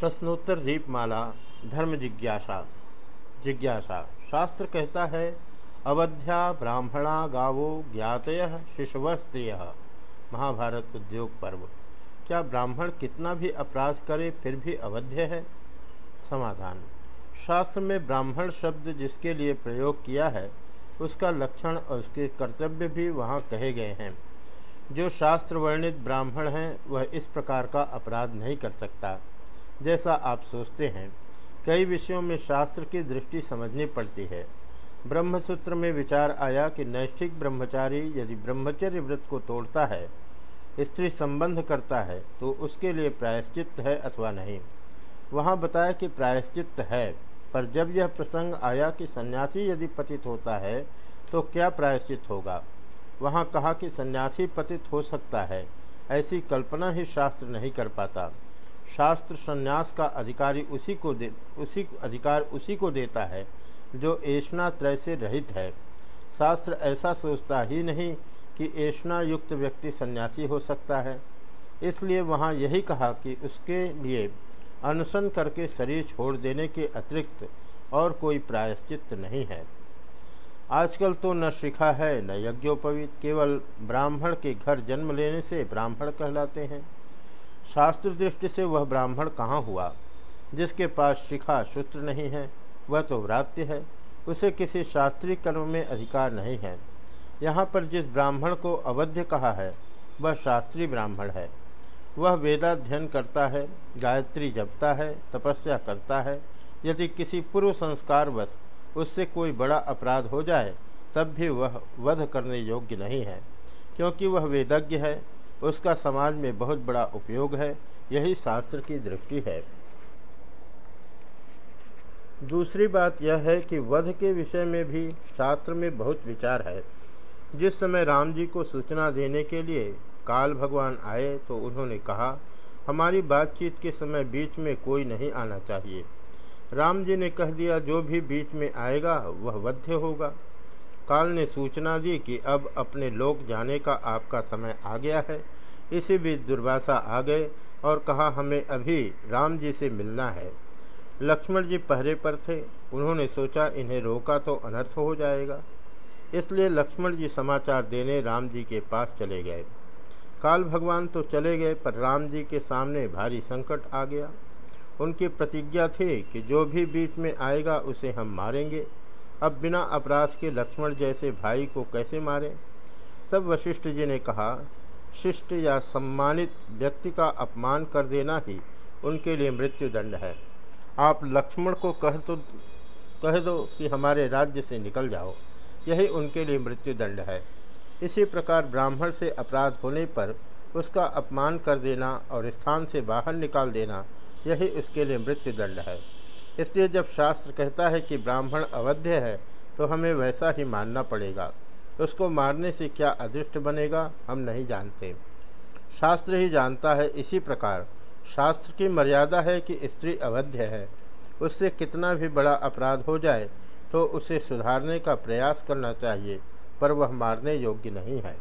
प्रश्नोत्तर दीपमाला, धर्म जिज्ञासा। जिज्ञासा। शास्त्र कहता है, अवध्या ब्राह्मणा गावो ज्ञातय शिशव स्त्रिय महाभारत उद्योग पर्व। क्या ब्राह्मण कितना भी अपराध करे, फिर भी अवध्य है? समाधान। शास्त्र में ब्राह्मण शब्द जिसके लिए प्रयोग किया है, उसका लक्षण और उसके कर्तव्य भी वहाँ कहे गए हैं। जो शास्त्र वर्णित ब्राह्मण हैं, वह इस प्रकार का अपराध नहीं कर सकता। जैसा आप सोचते हैं, कई विषयों में शास्त्र की दृष्टि समझनी पड़ती है। ब्रह्मसूत्र में विचार आया कि नैष्ठिक ब्रह्मचारी यदि ब्रह्मचर्य व्रत को तोड़ता है, स्त्री संबंध करता है तो उसके लिए प्रायश्चित है अथवा नहीं। वहाँ बताया कि प्रायश्चित है, पर जब यह प्रसंग आया कि सन्यासी यदि पतित होता है तो क्या प्रायश्चित होगा? वहाँ कहा कि सन्यासी पतित हो सकता है, ऐसी कल्पना ही शास्त्र नहीं कर पाता। शास्त्र संन्यास का अधिकारी उसी को दे, उसी अधिकार उसी को देता है, जो ऐष्णा त्रय से रहित है। शास्त्र ऐसा सोचता ही नहीं कि ऐष्णा युक्त व्यक्ति सन्यासी हो सकता है। इसलिए वहाँ यही कहा कि उसके लिए अनशन करके शरीर छोड़ देने के अतिरिक्त और कोई प्रायश्चित नहीं है। आजकल तो न शिखा है, न यज्ञोपवीत, केवल ब्राह्मण के घर जन्म लेने से ब्राह्मण कहलाते हैं। शास्त्र दृष्टि से वह ब्राह्मण कहाँ हुआ? जिसके पास शिखा सूत्र नहीं है, वह तो व्रात्य है। उसे किसी शास्त्रीय कर्म में अधिकार नहीं है। यहाँ पर जिस ब्राह्मण को अवध्य कहा है, वह शास्त्रीय ब्राह्मण है। वह वेदाध्ययन करता है, गायत्री जपता है, तपस्या करता है। यदि किसी पूर्व संस्कार बस उससे कोई बड़ा अपराध हो जाए, तब भी वह वध करने योग्य नहीं है, क्योंकि वह वेदज्ञ है। उसका समाज में बहुत बड़ा उपयोग है, यही शास्त्र की दृष्टि है। दूसरी बात यह है कि वध के विषय में भी शास्त्र में बहुत विचार है। जिस समय राम जी को सूचना देने के लिए काल भगवान आए तो उन्होंने कहा, हमारी बातचीत के समय बीच में कोई नहीं आना चाहिए। राम जी ने कह दिया, जो भी बीच में आएगा, वह वध्य होगा। काल ने सूचना दी कि अब अपने लोक जाने का आपका समय आ गया है। इसी बीच दुर्वासा आ गए और कहा, हमें अभी राम जी से मिलना है। लक्ष्मण जी पहरे पर थे। उन्होंने सोचा, इन्हें रोका तो अनर्थ हो जाएगा। इसलिए लक्ष्मण जी समाचार देने राम जी के पास चले गए। काल भगवान तो चले गए, पर राम जी के सामने भारी संकट आ गया। उनकी प्रतिज्ञा थी कि जो भी बीच में आएगा, उसे हम मारेंगे। अब बिना अपराध के लक्ष्मण जैसे भाई को कैसे मारें? तब वशिष्ठ जी ने कहा, शिष्ट या सम्मानित व्यक्ति का अपमान कर देना ही उनके लिए मृत्यु दंड है। आप लक्ष्मण को कह तो कह दो कि हमारे राज्य से निकल जाओ। यही उनके लिए मृत्यु दंड है। इसी प्रकार ब्राह्मण से अपराध होने पर उसका अपमान कर देना और स्थान से बाहर निकाल देना, यही उसके लिए मृत्यु दंड है। इसलिए जब शास्त्र कहता है कि ब्राह्मण अवध्य है तो हमें वैसा ही मानना पड़ेगा। उसको मारने से क्या अदृष्ट बनेगा, हम नहीं जानते। शास्त्र ही जानता है इसी प्रकार। शास्त्र की मर्यादा है कि स्त्री अवध्य है। उससे कितना भी बड़ा अपराध हो जाए तो उसे सुधारने का प्रयास करना चाहिए, पर वह मारने योग्य नहीं है।